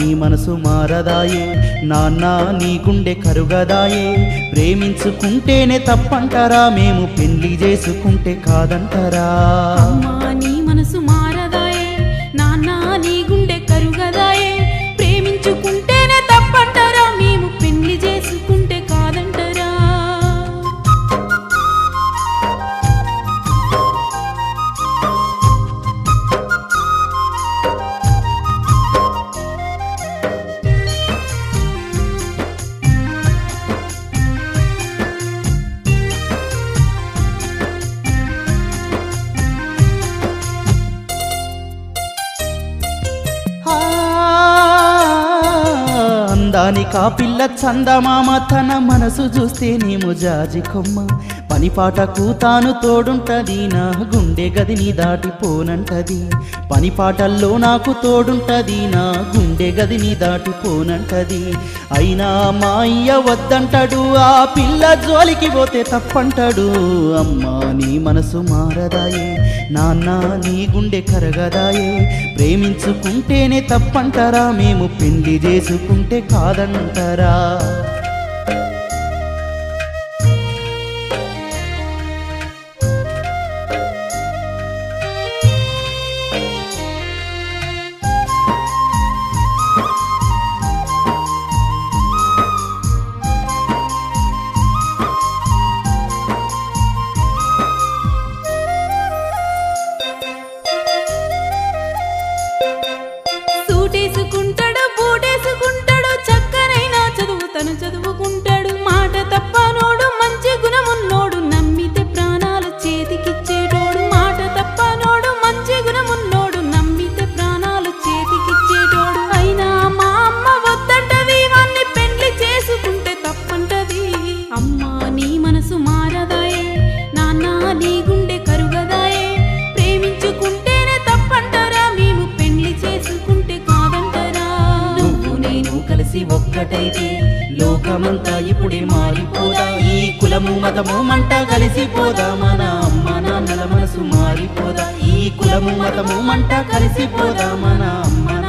నీ మనసు మారదాయే. నాన్న నీ గుండె కరుగదాయే. ప్రేమించుకుంటేనే తప్పంటారా? మేము పెళ్ళి చేసుకుంటే కాదంటారా? నీ మనసు మా దాని కాపిల్ల చందమామ తన మనసు చూస్తేనేమో జాజి కొమ్మ పనిపాటకు తాను తోడుంటది నా గుండె గదిని దాటిపోనంటది పనిపాటల్లో నాకు తోడుంటది నా గుండె గదిని దాటిపోనంటది అయినా మా అయ్య వద్దంటాడు ఆ పిల్ల జోలికి పోతే తప్పంటాడు. అమ్మా నీ మనసు మారదాయే నాన్న నీ గుండె కరగదాయే. ప్రేమించుకుంటేనే తప్పంటారా మేము పెళ్ళి చేసుకుంటే కాదంటారా? ఒక్కటైతే లోకమంతా ఇప్పుడే మారిపోదా? ఈ కులము మతము మంట కలిసిపోదా? మన అమ్మ నాన్నల మనసు మారిపోదా? ఈ కులము మతము మంట కలిసిపోదా? మన అమ్మ